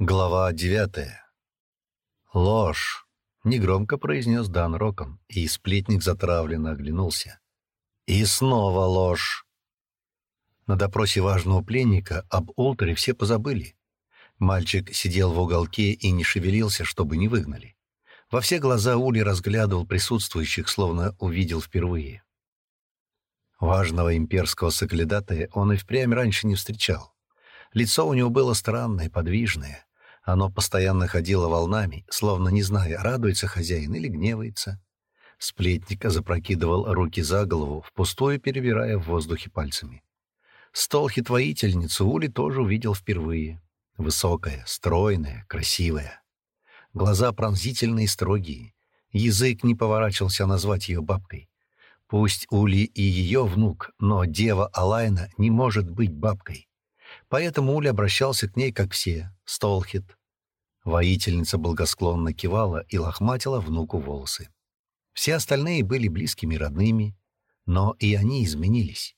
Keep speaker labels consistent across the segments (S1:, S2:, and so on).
S1: Глава 9. Ложь. Негромко произнес Дан Рокон, и сплетник затравленно оглянулся. И снова ложь. На допросе важного пленника об Олтере все позабыли. Мальчик сидел в уголке и не шевелился, чтобы не выгнали. Во все глаза Ули разглядывал присутствующих, словно увидел впервые. Важного имперского соглядатая он и впрямь раньше не встречал. Лицо у него было странное, подвижное, оно постоянно ходило волнами, словно не зная, радуется хозяин или гневается. Сплетник запрокидывал руки за голову, впустую перебирая в воздухе пальцами. Стол-хитвоительницу Ули тоже увидел впервые. Высокая, стройная, красивая. Глаза пронзительные и строгие. Язык не поворачивался назвать ее бабкой. Пусть Ули и ее внук, но дева Алайна не может быть бабкой. Поэтому Ули обращался к ней, как все — Столхит, Воительница благосклонно кивала и лохматила внуку волосы. Все остальные были близкими родными, но и они изменились.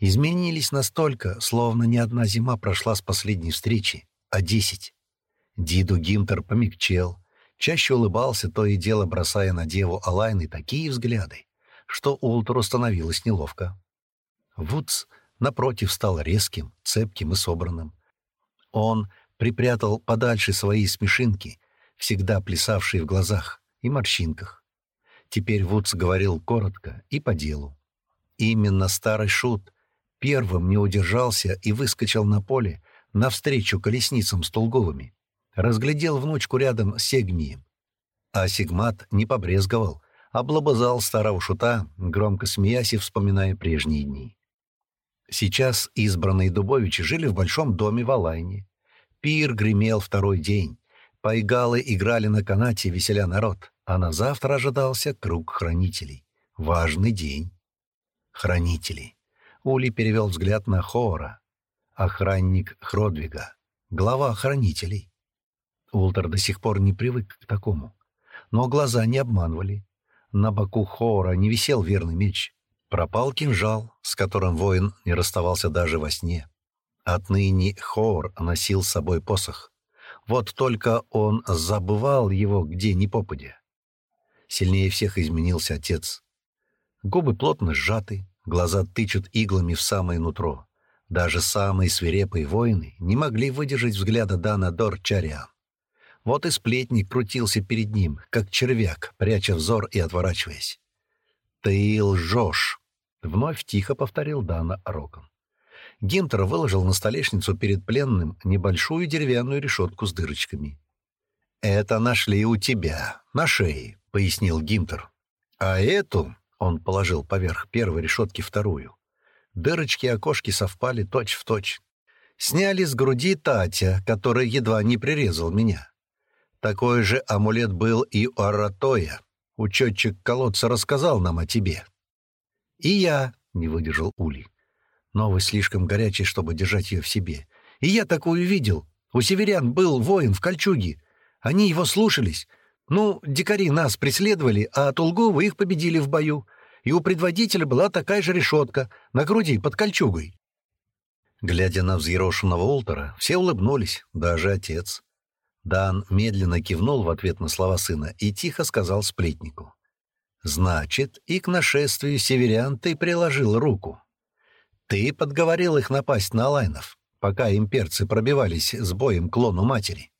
S1: Изменились настолько, словно не одна зима прошла с последней встречи, а десять. Диду Гинтер помягчел, чаще улыбался, то и дело бросая на деву Алайны такие взгляды, что Ултру становилось неловко. Вудс, напротив, стал резким, цепким и собранным. Он припрятал подальше свои смешинки, всегда плясавшие в глазах и морщинках. Теперь Вудс говорил коротко и по делу. Именно старый шут первым не удержался и выскочил на поле навстречу колесницам с Тулговыми. Разглядел внучку рядом с Сегмием. А Сигмат не побрезговал, а облобозал старого шута, громко смеясь и вспоминая прежние дни. Сейчас избранные Дубовичи жили в большом доме в Алайне, Пир гремел второй день. Пайгалы играли на канате, веселя народ, а на завтра ожидался круг хранителей. Важный день. Хранители. Ули перевел взгляд на Хора, охранник Хродвига, глава хранителей. Ултер до сих пор не привык к такому. Но глаза не обманывали. На боку Хора не висел верный меч. Пропал кинжал, с которым воин не расставался даже во сне. Отныне Хоор носил с собой посох. Вот только он забывал его где ни попадя. Сильнее всех изменился отец. Губы плотно сжаты, глаза тычут иглами в самое нутро. Даже самые свирепые воины не могли выдержать взгляда Дана Дор Чариан. Вот и сплетник крутился перед ним, как червяк, пряча взор и отворачиваясь. «Ты лжешь!» — вновь тихо повторил Дана Рокон. Гинтер выложил на столешницу перед пленным небольшую деревянную решетку с дырочками. «Это нашли у тебя, на шее», — пояснил Гинтер. «А эту...» — он положил поверх первой решетки вторую. Дырочки и окошки совпали точь в точь. Сняли с груди Татя, который едва не прирезал меня. Такой же амулет был и у Аратоя. Учетчик колодца рассказал нам о тебе. «И я», — не выдержал Ули. Новость слишком горячая, чтобы держать ее в себе. И я такую видел. У северян был воин в кольчуге. Они его слушались. Ну, дикари нас преследовали, а Тулговы их победили в бою. И у предводителя была такая же решетка на груди под кольчугой. Глядя на взъерошенного Олтера, все улыбнулись, даже отец. Дан медленно кивнул в ответ на слова сына Ты подговорил их напасть на Лайнов, пока имперцы пробивались с боем к лону матери.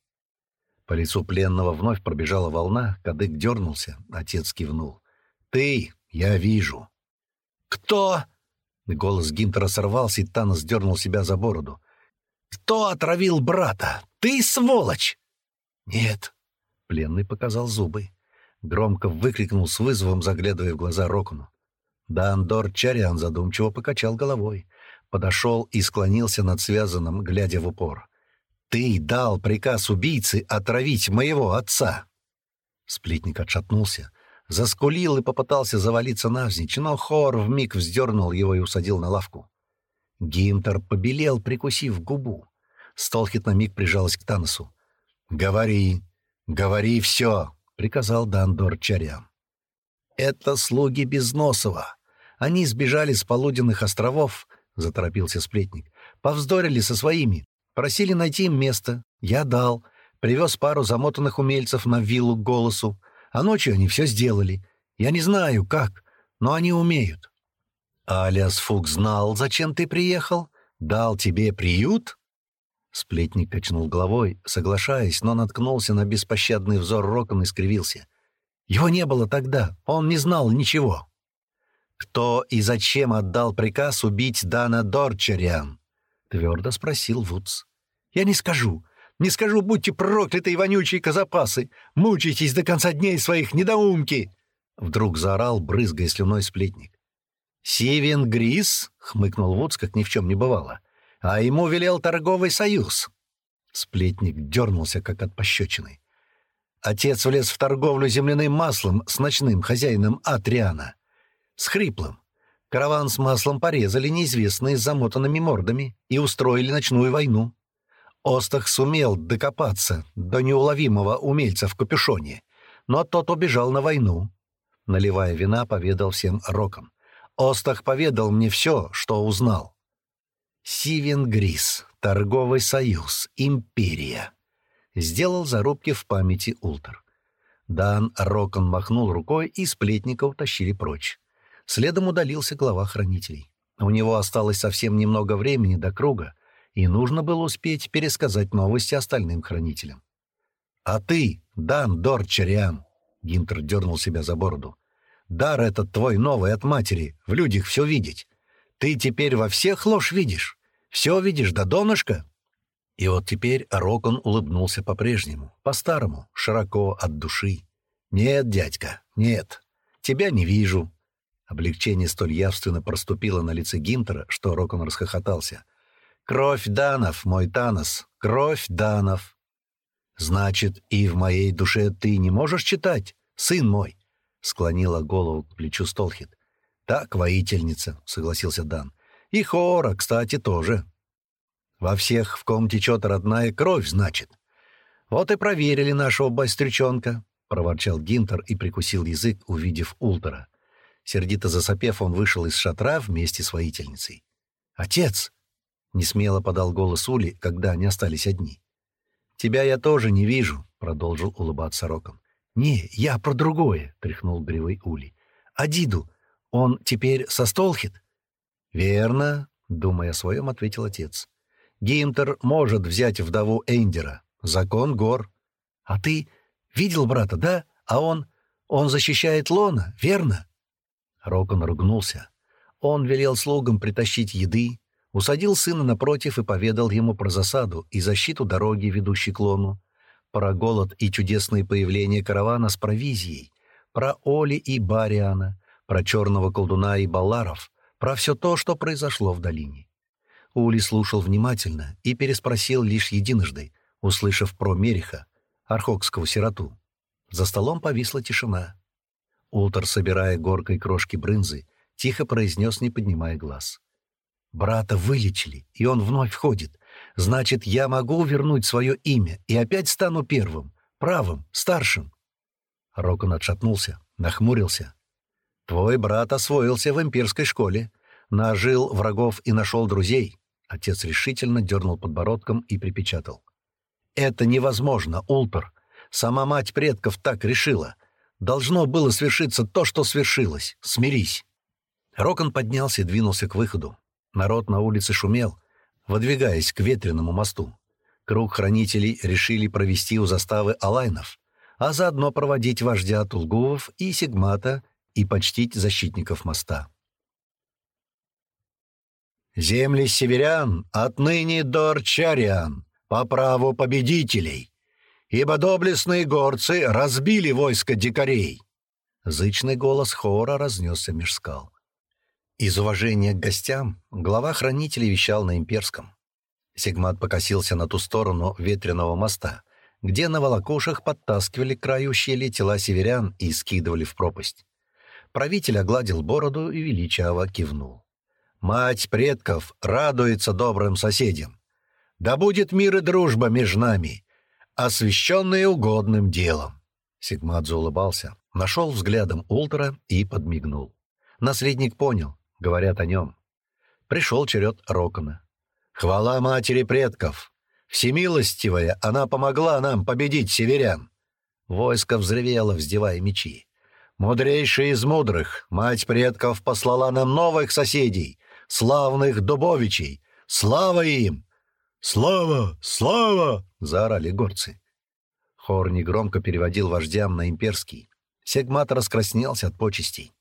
S1: По лицу пленного вновь пробежала волна, кадык дернулся, отец кивнул. «Ты, я вижу». «Кто?» Голос Гинтера сорвался, и Танос дернул себя за бороду. «Кто отравил брата? Ты, сволочь!» «Нет», — пленный показал зубы. Громко выкрикнул с вызовом, заглядывая в глаза Рокону. Дандор Чарян задумчиво покачал головой, подошел и склонился над связанным, глядя в упор. «Ты дал приказ убийцы отравить моего отца!» Сплетник отшатнулся, заскулил и попытался завалиться навзничь, но Хор вмиг вздернул его и усадил на лавку. Гимтер побелел, прикусив губу. Столхит на миг прижалась к Таносу. «Говори! Говори все!» — приказал Дандор Чарян. «Это слуги Безносова!» Они сбежали с полуденных островов, — заторопился сплетник. Повздорили со своими. Просили найти им место. Я дал. Привез пару замотанных умельцев на виллу к голосу. А ночью они все сделали. Я не знаю, как, но они умеют. Алиас Фук знал, зачем ты приехал? Дал тебе приют? Сплетник качнул головой, соглашаясь, но наткнулся на беспощадный взор Рокон и скривился. Его не было тогда, он не знал ничего кто и зачем отдал приказ убить Дана Дорчериан?» — твердо спросил Вудс. «Я не скажу. Не скажу, будьте прокляты вонючие козапасы! Мучайтесь до конца дней своих, недоумки!» Вдруг заорал, брызгая слюной сплетник. «Сивен Грис?» — хмыкнул Вудс, как ни в чем не бывало. «А ему велел торговый союз». Сплетник дернулся, как от пощечины. Отец влез в торговлю земляным маслом с ночным хозяином Атриана. С хриплым. Караван с маслом порезали неизвестные с замотанными мордами и устроили ночную войну. Остах сумел докопаться до неуловимого умельца в капюшоне, но тот убежал на войну. Наливая вина, поведал всем роком. Остах поведал мне все, что узнал. Сивен Грис, торговый союз, империя. Сделал зарубки в памяти Ултер. Дан Рокон махнул рукой, и сплетника утащили прочь. Следом удалился глава хранителей. У него осталось совсем немного времени до круга, и нужно было успеть пересказать новости остальным хранителям. «А ты, Дан Дорчериан, Гинтер дернул себя за бороду. «Дар этот твой новый от матери, в людях все видеть. Ты теперь во всех ложь видишь. Все видишь до донышка?» И вот теперь Рокон улыбнулся по-прежнему, по-старому, широко от души. «Нет, дядька, нет. Тебя не вижу, Облегчение столь явственно проступило на лице Гинтера, что Рокон расхохотался. «Кровь Данов, мой Танос! Кровь Данов!» «Значит, и в моей душе ты не можешь читать, сын мой?» — склонила голову к плечу Столхит. «Так, воительница», — согласился Дан. «И Хора, кстати, тоже». «Во всех, в ком течет родная кровь, значит». «Вот и проверили нашего байстрючонка», — проворчал Гинтер и прикусил язык, увидев Ултера. Сердито засопев, он вышел из шатра вместе с воительницей. «Отец!» — несмело подал голос Ули, когда они остались одни. «Тебя я тоже не вижу», — продолжил улыбаться Роком. «Не, я про другое», — тряхнул гривой Ули. «Адиду, он теперь со Столхит?» «Верно», — думая о своем, ответил отец. «Гимтер может взять вдову Эндера. Закон гор. А ты видел брата, да? А он... Он защищает Лона, верно?» Рокон ругнулся. Он велел слугам притащить еды, усадил сына напротив и поведал ему про засаду и защиту дороги, ведущей к лону, про голод и чудесное появление каравана с провизией, про Оли и Бариана, про черного колдуна и Баларов, про все то, что произошло в долине. Ули слушал внимательно и переспросил лишь единожды, услышав про Мериха, архокского сироту. За столом повисла тишина. Ултер, собирая горкой крошки брынзы, тихо произнес, не поднимая глаз. «Брата вылечили, и он вновь входит. Значит, я могу вернуть свое имя и опять стану первым, правым, старшим». Рокон отшатнулся, нахмурился. «Твой брат освоился в имперской школе, нажил врагов и нашел друзей». Отец решительно дернул подбородком и припечатал. «Это невозможно, Ултер. Сама мать предков так решила. Должно было свершиться то, что свершилось. Смирись. Рокон поднялся и двинулся к выходу. Народ на улице шумел, выдвигаясь к ветреному мосту. Круг хранителей решили провести у заставы Алайнов, а заодно проводить вождя Тулгувов и Сигмата и почтить защитников моста. «Земли северян отныне до Арчариан, по праву победителей!» ибо доблестные горцы разбили войско дикарей!» Зычный голос хора разнесся меж скал. Из уважения к гостям глава хранителей вещал на имперском. Сигмат покосился на ту сторону ветреного моста, где на волокушах подтаскивали к краю щели тела северян и скидывали в пропасть. Правитель огладил бороду и величаво кивнул. «Мать предков радуется добрым соседям. Да будет мир и дружба между нами, освещенные угодным делом. Сигмадзу улыбался, нашел взглядом Ультра и подмигнул. Наследник понял, говорят о нем. Пришел черед Рокона. «Хвала матери предков! Всемилостивая, она помогла нам победить северян!» Войско взревело, вздевая мечи. «Мудрейшая из мудрых, мать предков послала нам новых соседей, славных дубовичей! Слава им!» «Слава! Слава!» заорали горцы. Хор негромко переводил вождям на имперский. Сегмат раскраснелся от почестей.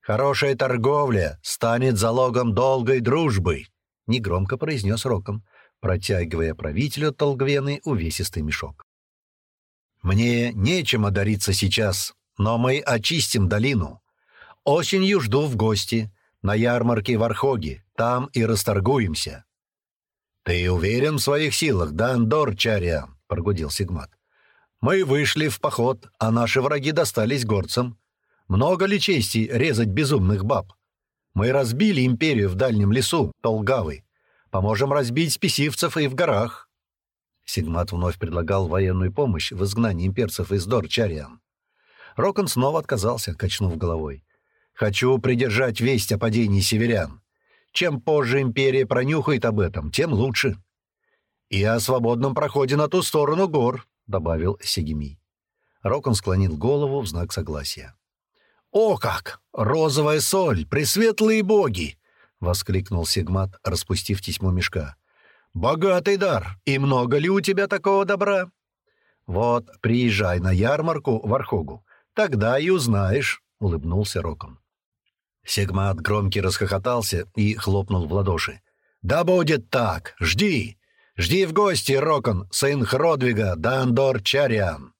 S1: «Хорошая торговля станет залогом долгой дружбы», — негромко произнес Роком, протягивая правителю Толгвены увесистый мешок. «Мне нечем одариться сейчас, но мы очистим долину. Осенью жду в гости, на ярмарке в Архоге, там и расторгуемся. «Ты уверен в своих силах, да, Андор прогудил Сигмат. «Мы вышли в поход, а наши враги достались горцам. Много ли чести резать безумных баб? Мы разбили империю в дальнем лесу, Толгавы. Поможем разбить спесивцев и в горах». Сигмат вновь предлагал военную помощь в изгнании имперцев из Дорчариан. Рокон снова отказался, качнув головой. «Хочу придержать весть о падении северян. Чем позже империя пронюхает об этом, тем лучше. «И о свободном проходе на ту сторону гор», — добавил Сегими. Рокон склонил голову в знак согласия. «О как! Розовая соль! Пресветлые боги!» — воскликнул Сигмат, распустив тесьму мешка. «Богатый дар! И много ли у тебя такого добра?» «Вот, приезжай на ярмарку в Архогу. Тогда и узнаешь», — улыбнулся Рокон. Сигмат громки расхохотался и хлопнул в ладоши. «Да будет так! Жди! Жди в гости, Рокон, сын Хродвига, Дандор Чариан!»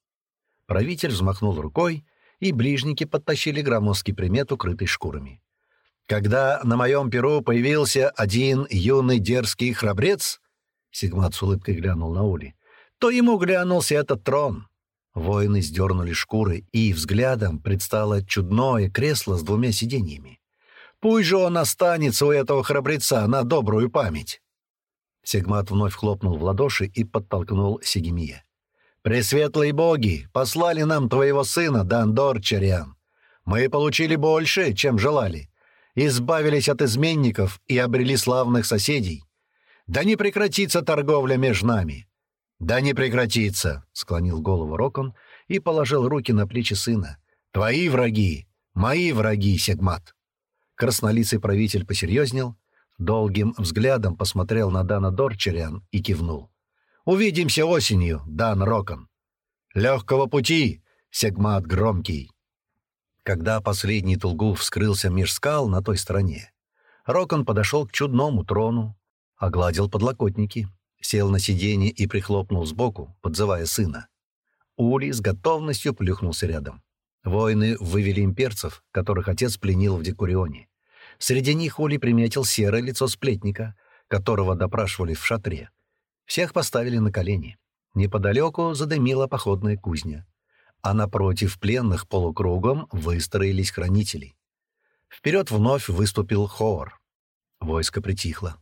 S1: Правитель взмахнул рукой, и ближники подтащили громоздкий примет, укрытый шкурами. «Когда на моем перу появился один юный дерзкий храбрец...» Сигмат с улыбкой глянул на Ули. «То ему глянулся этот трон. Воины сдернули шкуры, и взглядом предстало чудное кресло с двумя сиденьями. «Пусть же он останется у этого храбреца на добрую память!» Сигмат вновь хлопнул в ладоши и подтолкнул Сигемия. «Пресветлые боги послали нам твоего сына, Дандор Чариан. Мы получили больше, чем желали. Избавились от изменников и обрели славных соседей. Да не прекратится торговля между нами. «Да не прекратится!» — склонил голову Рокон и положил руки на плечи сына. «Твои враги! Мои враги, Сегмат!» Краснолицый правитель посерьезнел, долгим взглядом посмотрел на Дана Дорчерян и кивнул. Увидимся осенью, Дан Рокон. Легкого пути, Сегмат Громкий. Когда последний Тулгув скрылся меж скал на той стороне, Рокон подошел к чудному трону, огладил подлокотники, сел на сиденье и прихлопнул сбоку, подзывая сына. Ули с готовностью плюхнулся рядом. Воины вывели имперцев, которых отец пленил в Декурионе. Среди них Ули приметил серое лицо сплетника, которого допрашивали в шатре. Всех поставили на колени. Неподалеку задымила походная кузня. А напротив пленных полукругом выстроились хранители. Вперед вновь выступил Хоор. Войско притихло.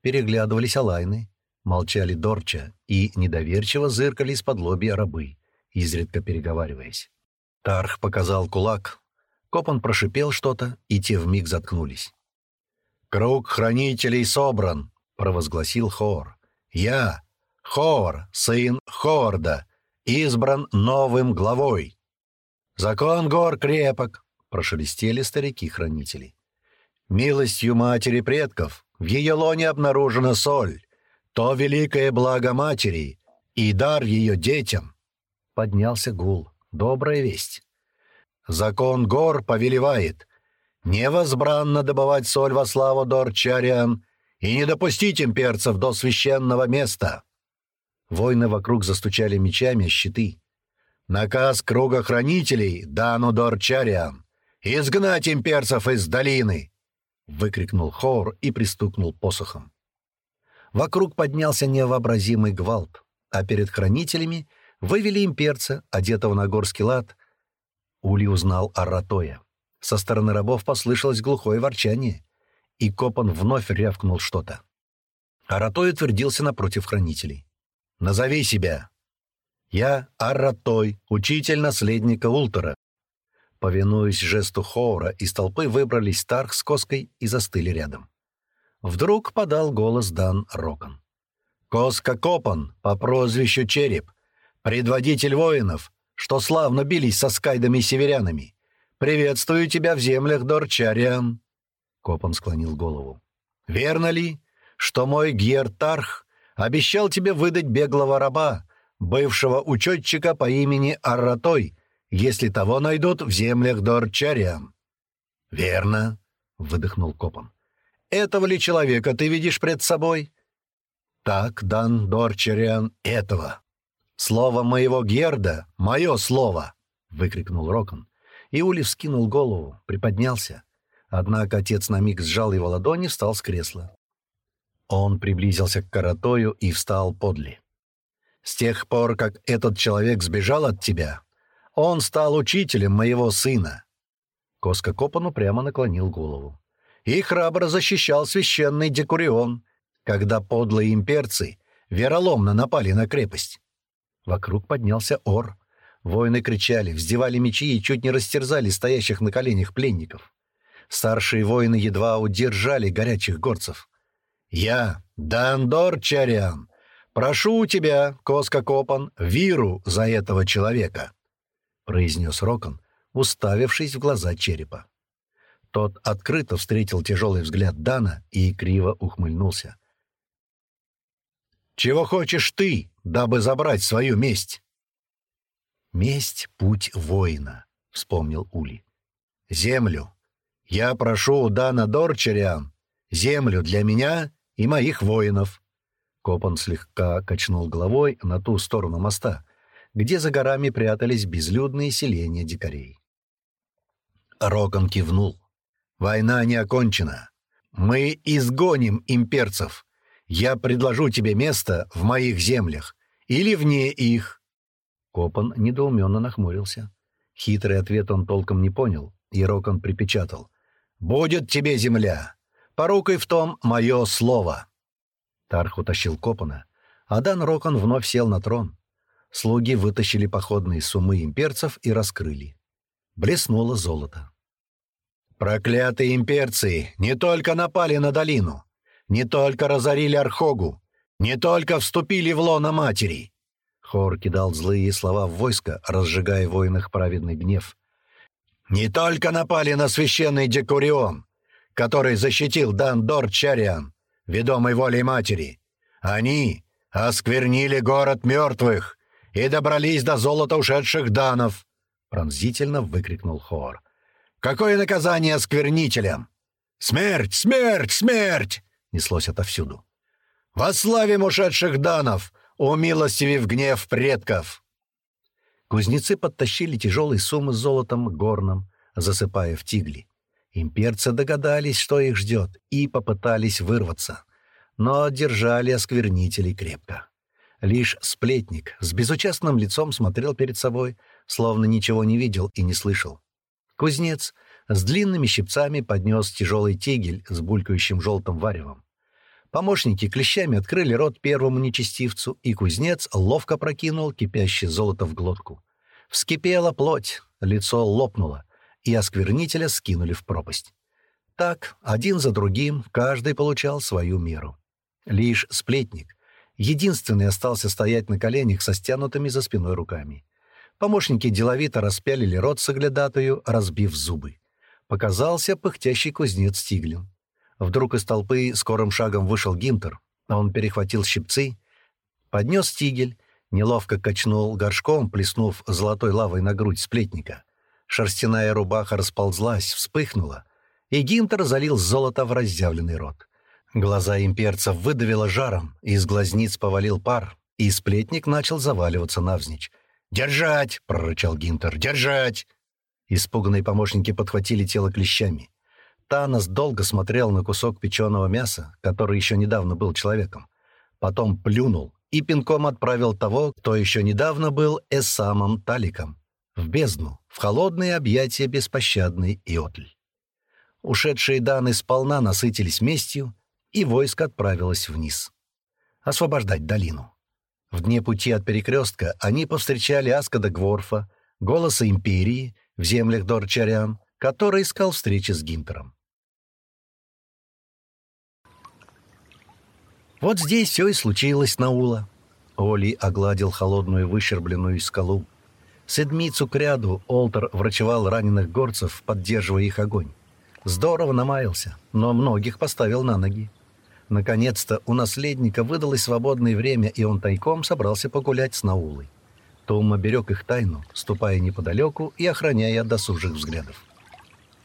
S1: Переглядывались алайны, Молчали Дорча и недоверчиво зыркали из-под лобья рабы, изредка переговариваясь. Тарх показал кулак. Копан прошипел что-то, и те вмиг заткнулись. «Круг хранителей собран!» — провозгласил Хор. «Я, Хор, сын Хорда, избран новым главой!» «Закон гор крепок!» — прошелестели старики-хранители. «Милостью матери предков в ее лоне обнаружена соль!» то великое благо матери и дар ее детям. Поднялся гул. Добрая весть. Закон гор повелевает невозбранно добывать соль во славу Дорчариан и не допустить имперцев до священного места. Войны вокруг застучали мечами щиты. Наказ круга хранителей Дану Дорчариан. «Изгнать имперцев из долины!» — выкрикнул Хор и пристукнул посохом. Вокруг поднялся невообразимый гвалт, а перед хранителями вывели имперца, одетого на горский лад. Ули узнал Аратоя. Со стороны рабов послышалось глухое ворчание и Копан вновь рявкнул что-то. Аратой утвердился напротив хранителей. «Назови себя!» «Я Аратой, учитель наследника Ултера». Повинуясь жесту Хоура, из толпы выбрались Старх с Коской и застыли рядом. вдруг подал голос Дан Рокон. «Коска Копан по прозвищу Череп, предводитель воинов, что славно бились со скайдами-северянами. и Приветствую тебя в землях Дорчариан!» Копан склонил голову. «Верно ли, что мой Гьертарх обещал тебе выдать беглого раба, бывшего учетчика по имени Арратой, если того найдут в землях Дорчариан?» «Верно», — выдохнул Копан этого ли человека ты видишь пред собой?» «Так, Дан Дорчериан, этого!» «Слово моего Герда — мое слово!» — выкрикнул Рокон. Иули вскинул голову, приподнялся. Однако отец на миг сжал его ладони и встал с кресла. Он приблизился к Каратою и встал подли. «С тех пор, как этот человек сбежал от тебя, он стал учителем моего сына!» Коска Копану прямо наклонил голову. И храбро защищал священный Декурион, когда подлые имперцы вероломно напали на крепость. Вокруг поднялся ор. Воины кричали, вздевали мечи и чуть не растерзали стоящих на коленях пленников. Старшие воины едва удержали горячих горцев. «Я, Дандор Чариан, прошу тебя, Коска Копан, виру за этого человека», — произнес Рокон, уставившись в глаза черепа. Тот открыто встретил тяжелый взгляд Дана и криво ухмыльнулся. «Чего хочешь ты, дабы забрать свою месть?» «Месть — путь воина», — вспомнил Ули. «Землю. Я прошу у Дана Дорчериан землю для меня и моих воинов». Копан слегка качнул головой на ту сторону моста, где за горами прятались безлюдные селения дикарей. Роган кивнул. Война не окончена. Мы изгоним имперцев. Я предложу тебе место в моих землях. Или вне их». Копан недоуменно нахмурился. Хитрый ответ он толком не понял, и Рокон припечатал. «Будет тебе земля! Порукой в том мое слово!» Тарх утащил Копана, а Дан Рокон вновь сел на трон. Слуги вытащили походные суммы имперцев и раскрыли. Блеснуло золото. Проклятые имперцы не только напали на долину, не только разорили Архогу, не только вступили в лоно матери. Хор кидал злые слова в войско, разжигая воинах праведный гнев. Не только напали на священный Декурион, который защитил Дандор Чариан, ведомый волей матери. Они осквернили город мертвых и добрались до золота ушедших данов, пронзительно выкрикнул Хор. Какое наказание осквернителям? Смерть, смерть, смерть! Неслось отовсюду. Во славе ушедших данов! О милостиве в гнев предков! Кузнецы подтащили тяжелые суммы с золотом горным, засыпая в тигли. Имперцы догадались, что их ждет, и попытались вырваться. Но держали осквернителей крепко. Лишь сплетник с безучастным лицом смотрел перед собой, словно ничего не видел и не слышал. Кузнец с длинными щипцами поднес тяжелый тигель с булькающим желтым варевом. Помощники клещами открыли рот первому нечестивцу, и кузнец ловко прокинул кипящее золото в глотку. Вскипела плоть, лицо лопнуло, и осквернителя скинули в пропасть. Так, один за другим, каждый получал свою меру. Лишь сплетник — единственный остался стоять на коленях со стянутыми за спиной руками. Помощники деловито распялили рот соглядатую, разбив зубы. Показался пыхтящий кузнец Стиглин. Вдруг из толпы скорым шагом вышел Гинтер. Он перехватил щипцы, поднес тигель, неловко качнул горшком, плеснув золотой лавой на грудь сплетника. Шерстяная рубаха расползлась, вспыхнула, и Гинтер залил золото в разъявленный рот. Глаза имперцев выдавило жаром, из глазниц повалил пар, и сплетник начал заваливаться навзничь. «Держать!» — прорычал Гинтер. «Держать!» Испуганные помощники подхватили тело клещами. Танос долго смотрел на кусок печеного мяса, который еще недавно был человеком. Потом плюнул и пинком отправил того, кто еще недавно был Эсамом Таликом, в бездну, в холодные объятия беспощадный Иотль. Ушедшие Даны сполна насытились местью, и войско отправилось вниз. Освобождать долину. В дне пути от перекрестка они повстречали Аскада Гворфа, голоса Империи в землях Дорчарян, который искал встречи с Гинтером. Вот здесь все и случилось, Наула. Оли огладил холодную выщербленную скалу. Седмицу к ряду Олтер врачевал раненых горцев, поддерживая их огонь. Здорово намаялся, но многих поставил на ноги. Наконец-то у наследника выдалось свободное время, и он тайком собрался погулять с Наулой. Тома берег их тайну, ступая неподалеку и охраняя от досужих взглядов.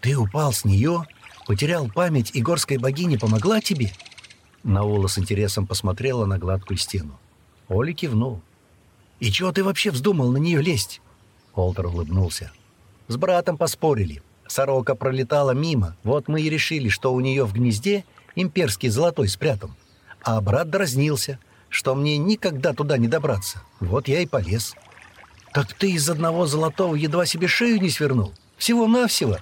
S1: «Ты упал с нее? Потерял память, и горская богиня помогла тебе?» Наула с интересом посмотрела на гладкую стену. Оли кивнул. «И чего ты вообще вздумал на нее лезть?» Олтер улыбнулся. «С братом поспорили. Сорока пролетала мимо, вот мы и решили, что у нее в гнезде — имперский золотой спрятан. А брат дразнился, что мне никогда туда не добраться. Вот я и полез. «Так ты из одного золотого едва себе шею не свернул? Всего-навсего!»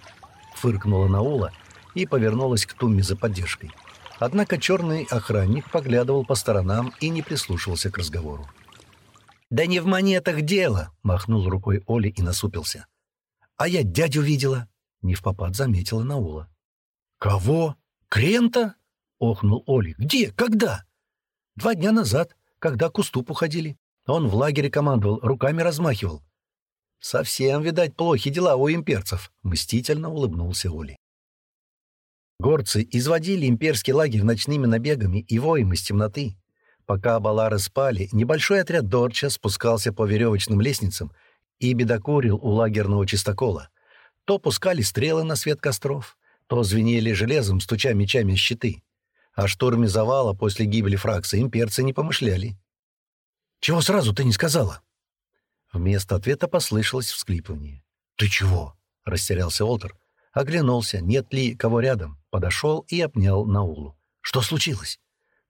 S1: Фыркнула Наула и повернулась к Тумме за поддержкой. Однако черный охранник поглядывал по сторонам и не прислушивался к разговору. «Да не в монетах дело!» — махнул рукой Оли и насупился. «А я дядю видела!» — невпопад заметила Наула. «Кого? Крента?» охнул Оли. «Где? Когда?» «Два дня назад, когда к уступу ходили. Он в лагере командовал, руками размахивал». «Совсем, видать, плохи дела у имперцев», — мстительно улыбнулся Оли. Горцы изводили имперский лагерь ночными набегами и воем из темноты. Пока балары спали, небольшой отряд Дорча спускался по веревочным лестницам и бедокурил у лагерного чистокола. То пускали стрелы на свет костров, то звенели железом, стуча мечами о а шторме завала после гибели фракции имперцы не помышляли. «Чего сразу ты не сказала?» Вместо ответа послышалось всклипывание. «Ты чего?» — растерялся Олтер. Оглянулся, нет ли кого рядом. Подошел и обнял Наулу. «Что случилось?»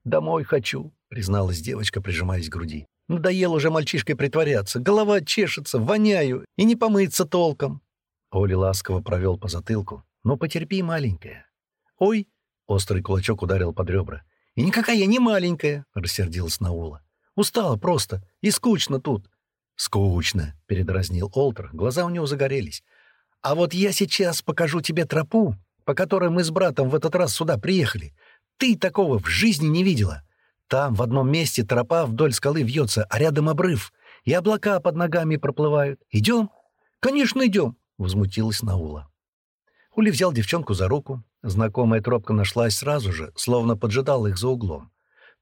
S1: «Домой хочу», — призналась девочка, прижимаясь к груди. «Надоел уже мальчишкой притворяться. Голова чешется, воняю и не помыться толком». Оли ласково провел по затылку. «Ну, потерпи, маленькая». «Ой!» Острый кулачок ударил под ребра. «И никакая я не маленькая!» — рассердилась Наула. «Устала просто! И скучно тут!» «Скучно!» — передразнил Олтер. Глаза у него загорелись. «А вот я сейчас покажу тебе тропу, по которой мы с братом в этот раз сюда приехали. Ты такого в жизни не видела. Там в одном месте тропа вдоль скалы вьется, а рядом обрыв, и облака под ногами проплывают. Идем?» «Конечно, идем!» — возмутилась Наула. Ули взял девчонку за руку. Знакомая тропка нашлась сразу же, словно поджидал их за углом.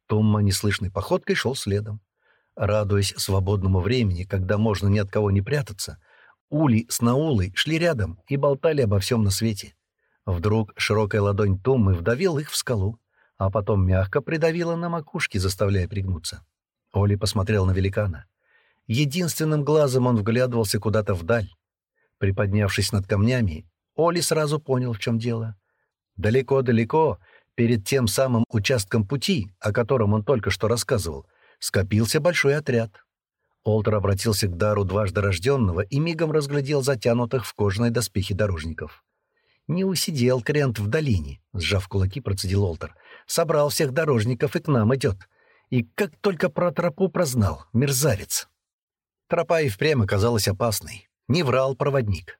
S1: Томма неслышной походкой шел следом. Радуясь свободному времени, когда можно ни от кого не прятаться, Ули с Наулой шли рядом и болтали обо всем на свете. Вдруг широкая ладонь Томмы вдавила их в скалу, а потом мягко придавила на макушке, заставляя пригнуться. Оли посмотрел на великана. Единственным глазом он вглядывался куда-то вдаль. Приподнявшись над камнями, Оли сразу понял, в чем дело. Далеко-далеко, перед тем самым участком пути, о котором он только что рассказывал, скопился большой отряд. Олтер обратился к дару дважды рожденного и мигом разглядел затянутых в кожаной доспехи дорожников. «Не усидел Крент в долине», — сжав кулаки, процедил Олтер. «Собрал всех дорожников и к нам идет. И как только про тропу прознал, мерзавец». Тропа и впрямь оказалась опасной. Не врал проводник.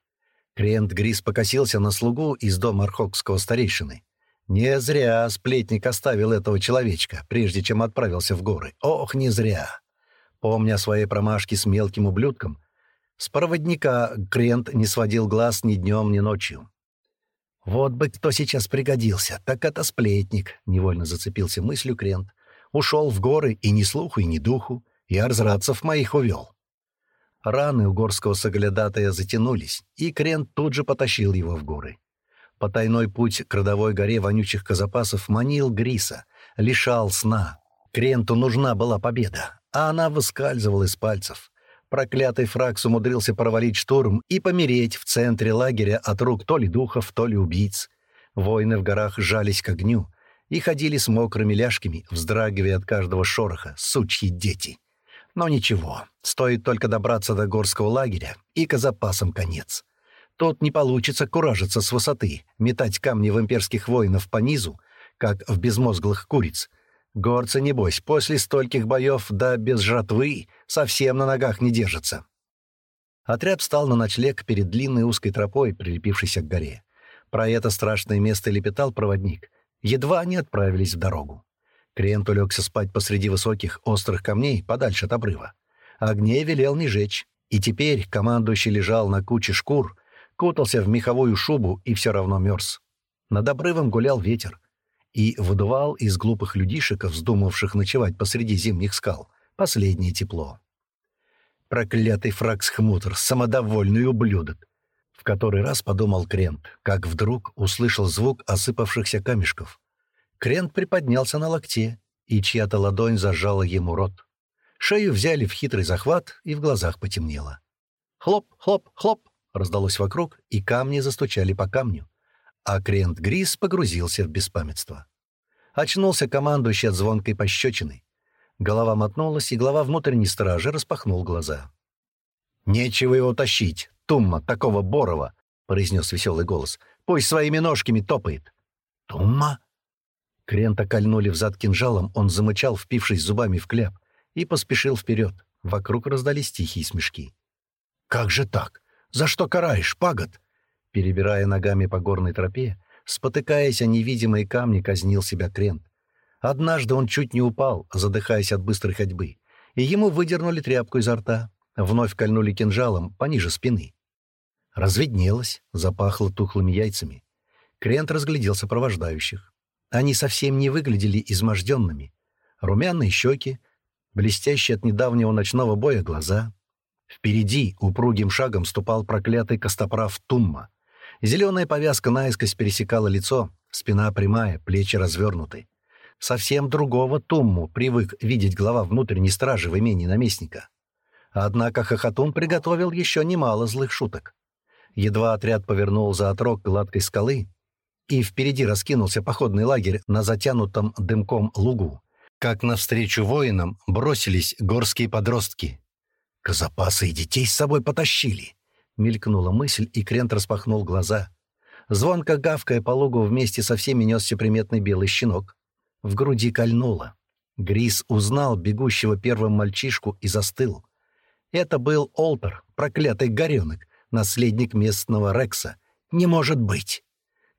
S1: Крент Грис покосился на слугу из дома архокского старейшины. Не зря сплетник оставил этого человечка, прежде чем отправился в горы. Ох, не зря! Помня о своей промашке с мелким ублюдком, с проводника Крент не сводил глаз ни днем, ни ночью. «Вот бы кто сейчас пригодился, так это сплетник», — невольно зацепился мыслью Крент. «Ушел в горы и ни слуху, и ни духу, и арзрадцев моих увел. Раны у горского соглядатая затянулись, и Крен тут же потащил его в горы. Потайной путь к родовой горе вонючих казапасов манил Гриса, лишал сна. Кренту нужна была победа, а она выскальзывала из пальцев. Проклятый Фракс умудрился провалить штурм и помереть в центре лагеря от рук то ли духов, то ли убийц. Воины в горах жались к огню и ходили с мокрыми ляжками, вздрагивая от каждого шороха, сучьи дети. Но ничего, стоит только добраться до горского лагеря, и к запасам конец. Тут не получится куражиться с высоты, метать камни в имперских воинов по низу, как в безмозглых куриц. Горцы, небось, после стольких боев да без жратвы совсем на ногах не держатся. Отряд встал на ночлег перед длинной узкой тропой, прилепившейся к горе. Про это страшное место лепетал проводник. Едва они отправились в дорогу. Крент улегся спать посреди высоких, острых камней, подальше от обрыва. Огней велел не жечь. И теперь командующий лежал на куче шкур, кутался в меховую шубу и все равно мерз. Над обрывом гулял ветер и выдувал из глупых людишек, вздумавших ночевать посреди зимних скал, последнее тепло. Проклятый фракс-хмутр, самодовольный ублюдок! В который раз подумал Крент, как вдруг услышал звук осыпавшихся камешков — Крент приподнялся на локте, и чья-то ладонь зажала ему рот. Шею взяли в хитрый захват, и в глазах потемнело. «Хлоп, хлоп, хлоп!» раздалось вокруг, и камни застучали по камню. А Крент Грис погрузился в беспамятство. Очнулся командующий от звонкой пощечины. Голова мотнулась, и глава внутренней стражи распахнул глаза. «Нечего его тащить! Тумма, такого Борова!» — произнес веселый голос. «Пусть своими ножками топает!» «Тумма?» Крента кольнули взад кинжалом, он замычал, впившись зубами в кляп, и поспешил вперед. Вокруг раздались тихие смешки. «Как же так? За что караешь, пагод?» Перебирая ногами по горной тропе, спотыкаясь о невидимые камни, казнил себя Крент. Однажды он чуть не упал, задыхаясь от быстрой ходьбы, и ему выдернули тряпку изо рта, вновь кольнули кинжалом пониже спины. Разведнелось, запахло тухлыми яйцами. Крент разглядел сопровождающих. Они совсем не выглядели изможденными. Румяные щеки, блестящие от недавнего ночного боя глаза. Впереди упругим шагом ступал проклятый костоправ Тумма. Зеленая повязка наискось пересекала лицо, спина прямая, плечи развернуты. Совсем другого Тумму привык видеть глава внутренней стражи в имении наместника. Однако Хохотун приготовил еще немало злых шуток. Едва отряд повернул за отрог гладкой скалы, и впереди раскинулся походный лагерь на затянутом дымком лугу. Как навстречу воинам бросились горские подростки. «Козапасы и детей с собой потащили!» — мелькнула мысль, и Крент распахнул глаза. Звонко гавкая по лугу вместе со всеми несся приметный белый щенок. В груди кольнуло. Грис узнал бегущего первым мальчишку и застыл. Это был Олтер, проклятый горенок, наследник местного Рекса. «Не может быть!»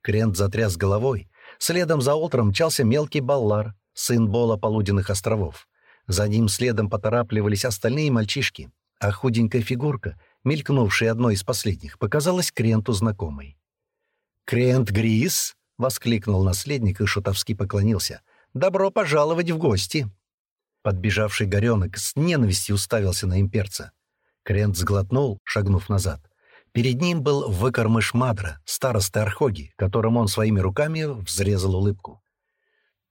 S1: Крент затряс головой. Следом за утром мчался мелкий баллар, сын Бола Полуденных островов. За ним следом поторапливались остальные мальчишки, а худенькая фигурка, мелькнувшая одной из последних, показалась Кренту знакомой. «Крент Грис!» — воскликнул наследник и шутовски поклонился. «Добро пожаловать в гости!» Подбежавший горенок с ненавистью уставился на имперца. Крент сглотнул, шагнув назад. Перед ним был выкормыш Мадра, староста Архоги, которым он своими руками взрезал улыбку.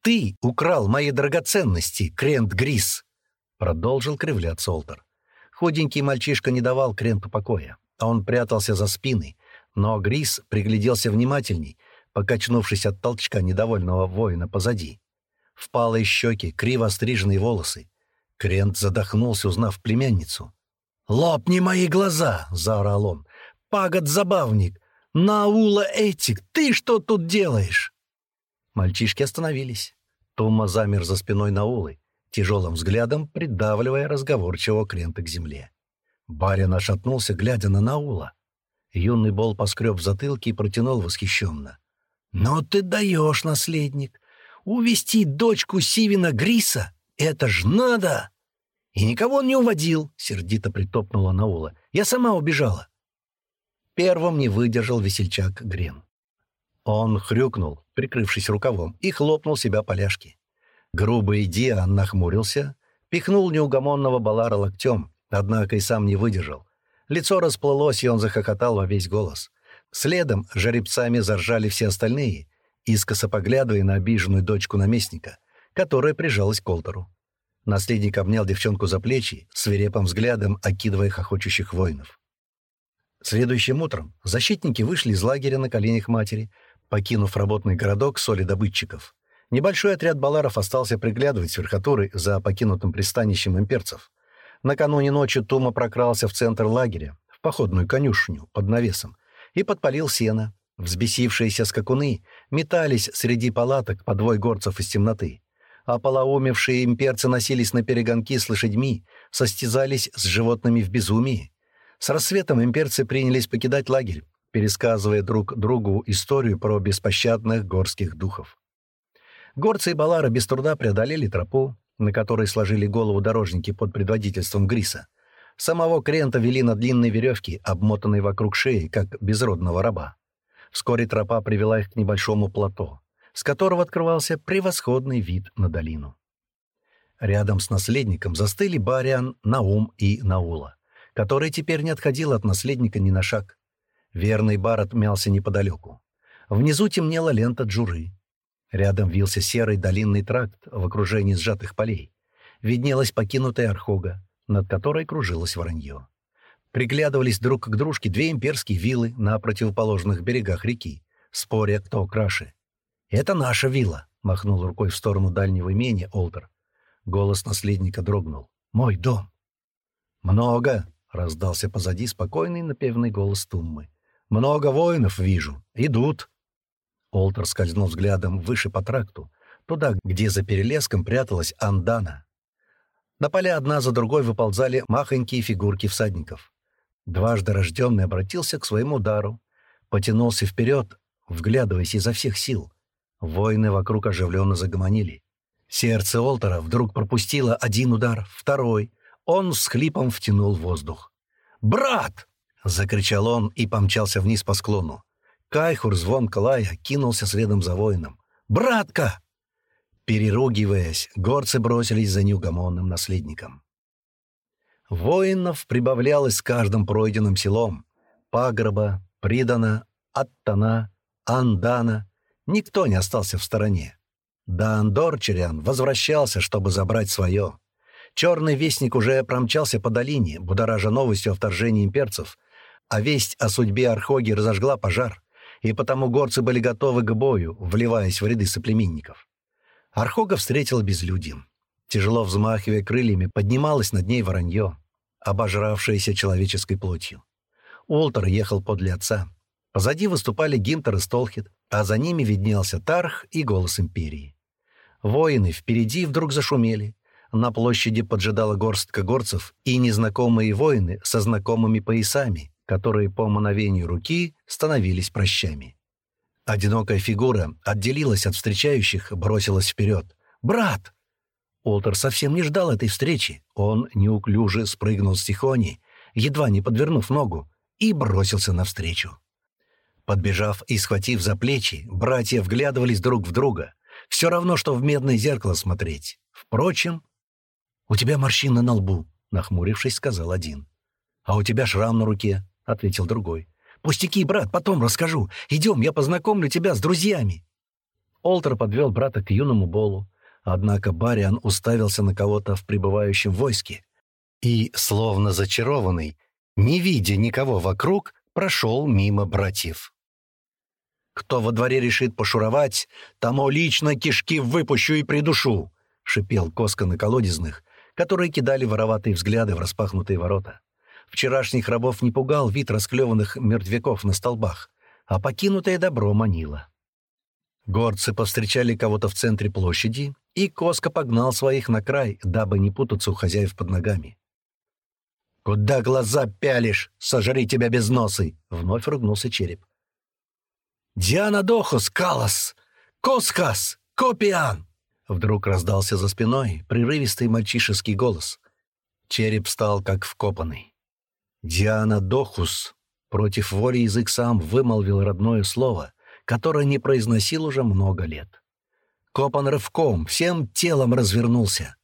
S1: «Ты украл мои драгоценности, Крент Грис!» — продолжил кривляться Олтер. Худенький мальчишка не давал Кренту покоя, а он прятался за спиной, но Грис пригляделся внимательней, покачнувшись от толчка недовольного воина позади. Впалые щеки, криво стриженные волосы. Крент задохнулся, узнав племянницу. «Лопни мои глаза!» — заорал он. «Пагод-забавник! Наула Этик, ты что тут делаешь?» Мальчишки остановились. Тома замер за спиной Наулы, тяжелым взглядом придавливая разговорчивого Крента к земле. Барин ошатнулся, глядя на Наула. Юный Бол поскреб в затылке и протянул восхищенно. «Но ты даешь, наследник! Увести дочку Сивина Гриса — это ж надо!» «И никого он не уводил!» — сердито притопнула Наула. «Я сама убежала!» Первым не выдержал весельчак Грен. Он хрюкнул, прикрывшись рукавом, и хлопнул себя по ляжке. Грубый Диан нахмурился, пихнул неугомонного Балара локтем, однако и сам не выдержал. Лицо расплылось, и он захохотал во весь голос. Следом жеребцами заржали все остальные, искоса поглядывая на обиженную дочку наместника, которая прижалась к Колтору. Наследник обнял девчонку за плечи, свирепым взглядом окидывая хохочущих воинов. Следующим утром защитники вышли из лагеря на коленях матери, покинув работный городок соли добытчиков. Небольшой отряд баларов остался приглядывать с верхотуры за покинутым пристанищем имперцев. Накануне ночи Тума прокрался в центр лагеря, в походную конюшню под навесом, и подпалил сено. Взбесившиеся скакуны метались среди палаток по двое горцев из темноты. а полоумевшие имперцы носились на перегонки с лошадьми, состязались с животными в безумии. С рассветом имперцы принялись покидать лагерь, пересказывая друг другу историю про беспощадных горских духов. Горцы и Балара без труда преодолели тропу, на которой сложили голову дорожники под предводительством Гриса. Самого Крента вели на длинной веревке, обмотанной вокруг шеи, как безродного раба. Вскоре тропа привела их к небольшому плато, с которого открывался превосходный вид на долину. Рядом с наследником застыли Бариан, Наум и Наула, который теперь не отходил от наследника ни на шаг. Верный Барретт мялся неподалеку. Внизу темнела лента джуры. Рядом вился серый долинный тракт в окружении сжатых полей. Виднелась покинутая архога, над которой кружилось воронье. Приглядывались друг к дружке две имперские виллы на противоположных берегах реки, споря, кто краше. «Это наша вилла», — махнул рукой в сторону дальнего имения Олдер. Голос наследника дрогнул. «Мой дом». «Много», раздался позади спокойный напевный голос Туммы. «Много воинов вижу. Идут!» Олтер скользнул взглядом выше по тракту, туда, где за перелеском пряталась Андана. На поля одна за другой выползали махонькие фигурки всадников. Дважды рожденный обратился к своему удару, потянулся вперед, вглядываясь изо всех сил. Воины вокруг оживленно загомонили. Сердце Олтера вдруг пропустило один удар, второй — он с хлипом втянул воздух. «Брат!» — закричал он и помчался вниз по склону. Кайхур, звонко лая, кинулся следом за воином. «Братка!» Переругиваясь, горцы бросились за неугомонным наследником. Воинов прибавлялось с каждым пройденным селом. Пагроба, Придана, Аттана, Андана. Никто не остался в стороне. Да Андор Черян возвращался, чтобы забрать свое. Черный вестник уже промчался по долине, будоража новостью о вторжении имперцев, а весть о судьбе Архоги разожгла пожар, и потому горцы были готовы к бою, вливаясь в ряды соплеменников. Архога встретил безлюдьем. Тяжело взмахивая крыльями, поднималось над ней воронье, обожравшееся человеческой плотью. Уолтер ехал подле отца. Позади выступали Гимтер и Столхит, а за ними виднелся Тарх и голос Империи. Воины впереди вдруг зашумели, на площади поджидала горстка горцев и незнакомые воины со знакомыми поясами, которые по мановению руки становились прощами. Одинокая фигура отделилась от встречающих, бросилась вперед. «Брат!» Олтер совсем не ждал этой встречи. Он неуклюже спрыгнул с тихони, едва не подвернув ногу, и бросился навстречу. Подбежав и схватив за плечи, братья вглядывались друг в друга. Все равно, что в медное зеркало смотреть. Впрочем, «У тебя морщина на лбу», — нахмурившись, сказал один. «А у тебя шрам на руке», — ответил другой. «Пустяки, брат, потом расскажу. Идем, я познакомлю тебя с друзьями». Олтер подвел брата к юному Болу, однако Бариан уставился на кого-то в пребывающем войске и, словно зачарованный, не видя никого вокруг, прошел мимо братьев. «Кто во дворе решит пошуровать, тому лично кишки выпущу и придушу!» — шипел Коска на колодезных, которые кидали вороватые взгляды в распахнутые ворота. Вчерашних рабов не пугал вид расклеванных мертвяков на столбах, а покинутое добро манило. Горцы повстречали кого-то в центре площади, и Коска погнал своих на край, дабы не путаться у хозяев под ногами. «Куда глаза пялишь? Сожри тебя без носы!» — вновь ругнулся череп. «Диана Дохос! Калас! Коскас! Копиан!» Вдруг раздался за спиной прерывистый мальчишеский голос. Череп стал как вкопанный. «Диана Дохус!» Против воли язык сам вымолвил родное слово, которое не произносил уже много лет. Копан рывком, всем телом развернулся.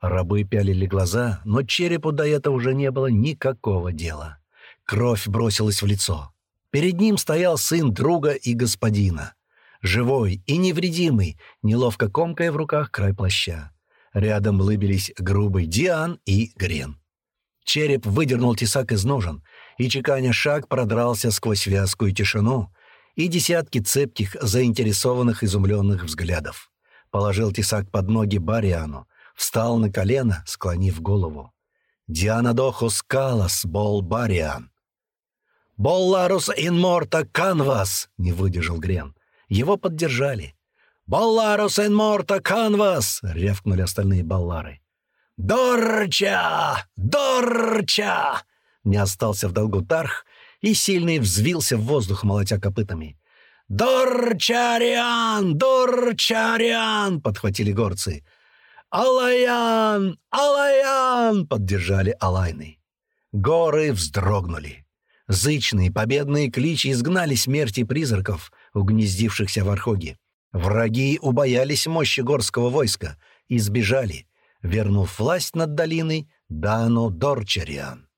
S1: Рабы пялили глаза, но черепу до этого уже не было никакого дела. Кровь бросилась в лицо. Перед ним стоял сын друга и господина живой и невредимый, неловко комкая в руках край плаща. Рядом лыбились грубый Диан и Грен. Череп выдернул тесак из ножен, и чеканя шаг продрался сквозь вязкую тишину и десятки цепких, заинтересованных, изумленных взглядов. Положил тесак под ноги Бариану, встал на колено, склонив голову. Диана «Дианадохус калас, бол Бариан!» «Болларус инморта канвас!» — не выдержал Грен. Его поддержали. «Балларус эн морта канвас!» — рявкнули остальные баллары. «Дорча! Дорча!» Не остался в долгу Тарх и сильный взвился в воздух, молотя копытами. «Дорчариан! Дорчариан!» — подхватили горцы. «Алаян! Алаян!» — поддержали Алайны. Горы вздрогнули. Зычные победные кличи изгнали смерти призраков — угнездившихся в Архоге. Враги убоялись мощи горского войска и сбежали, вернув власть над долиной Дану Дорчариан.